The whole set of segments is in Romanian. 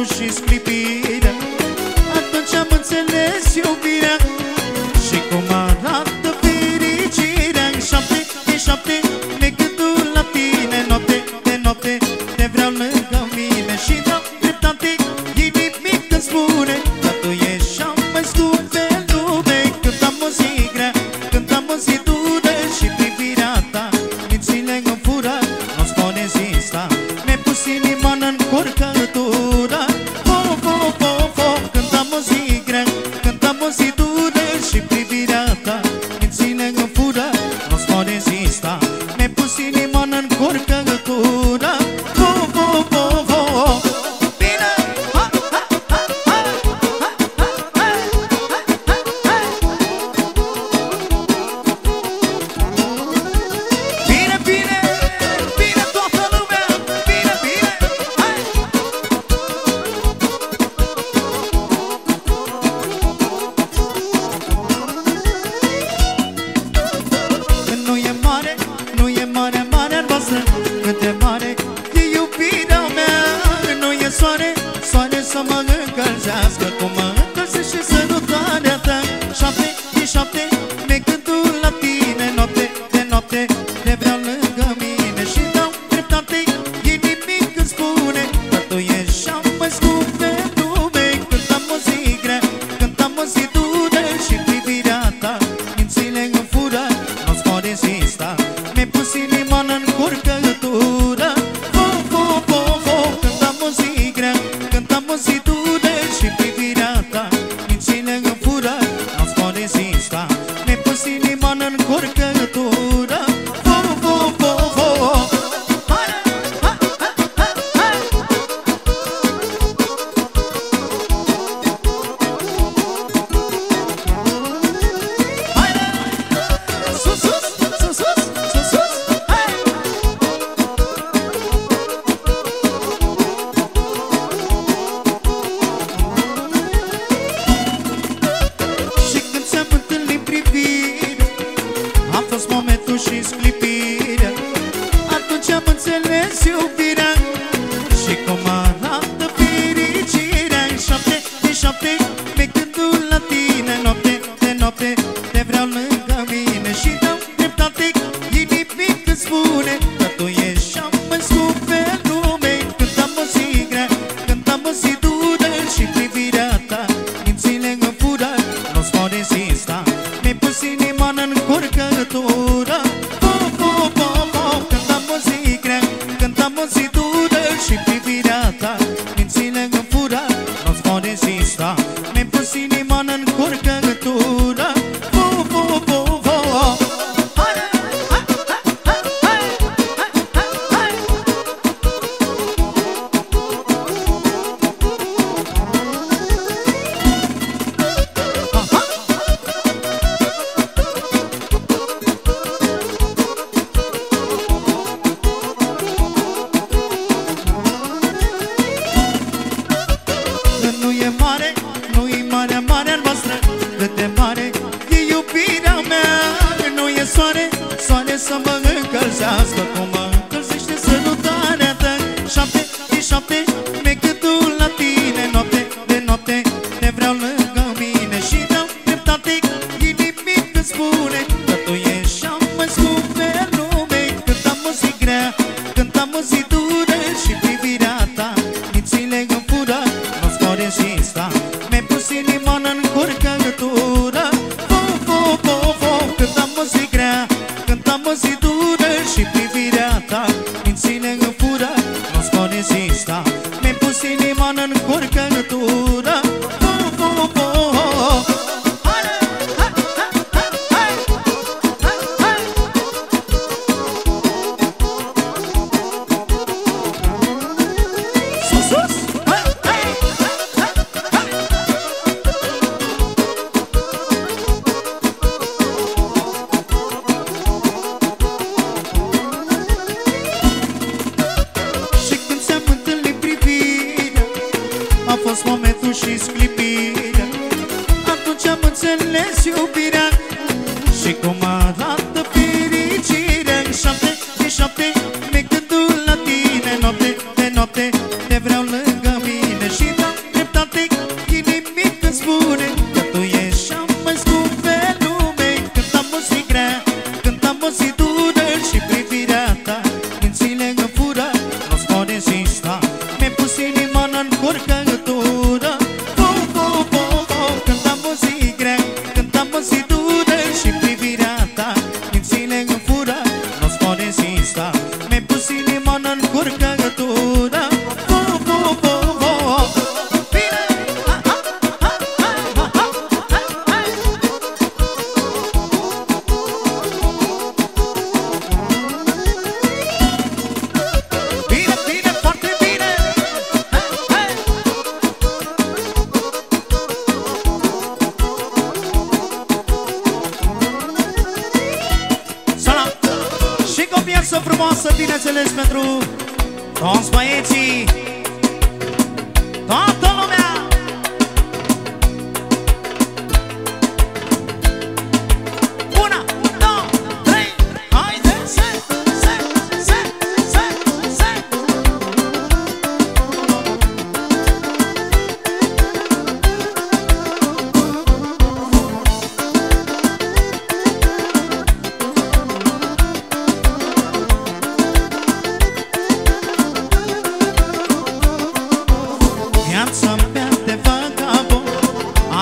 cerul și sclipirea Atunci am înțeles iubirea Și cum arată fericirea. În șapte, în șapte, ne gândul la tine Noapte, de noapte, te vreau lângă mine. Și noapte si încălzească Cum mă încălzește sărutarea ta Șapte, șapte, insta Ne pus inima în înțeles iubirea Și cum a piesă frumoasă, bineînțeles, pentru toți băieții, toată lumea!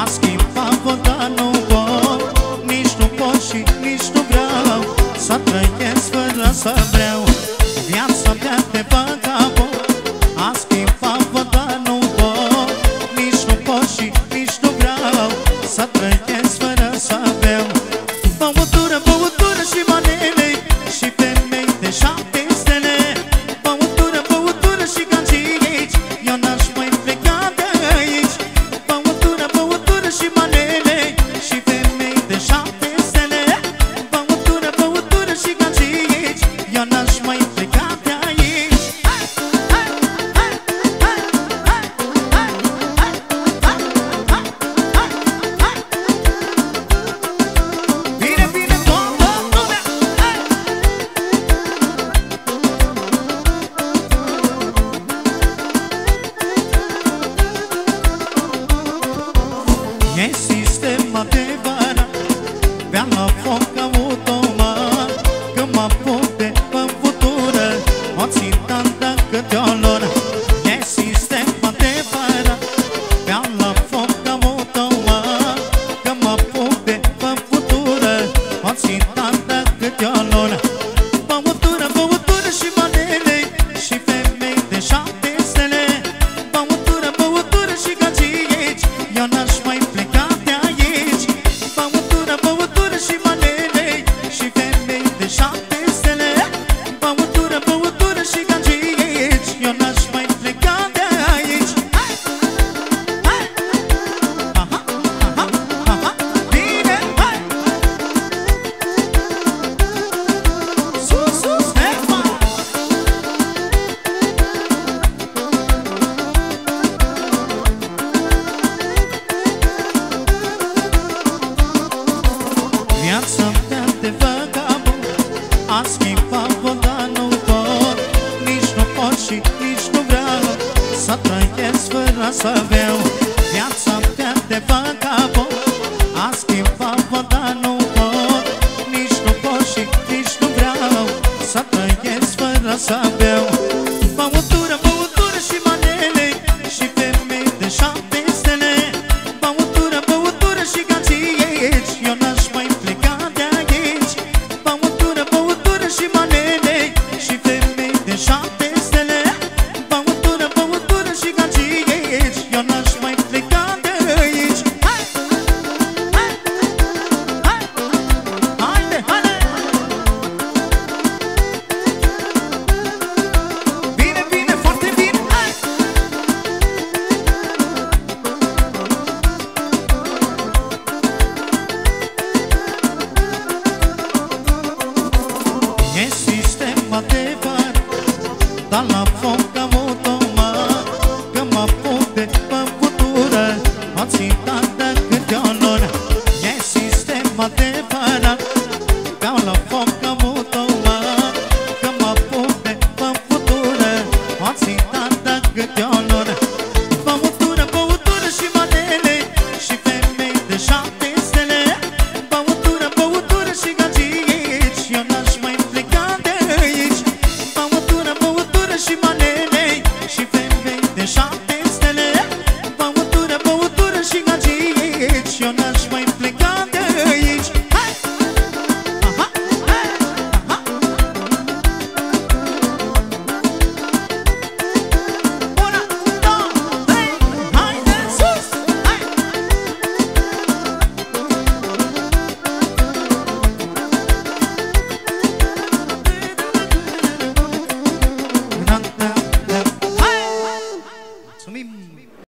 ask foc am avut-o apă, dar nu pot. Nici nu pot nici nu vreau Să trăiesc fără să beau. Viața pierde vagabond A schimbat apă, dar nu pot. Nici nu pot nici nu vreau Să trăiesc fără să beau. Băutură, băutură și manele Și femei de șapte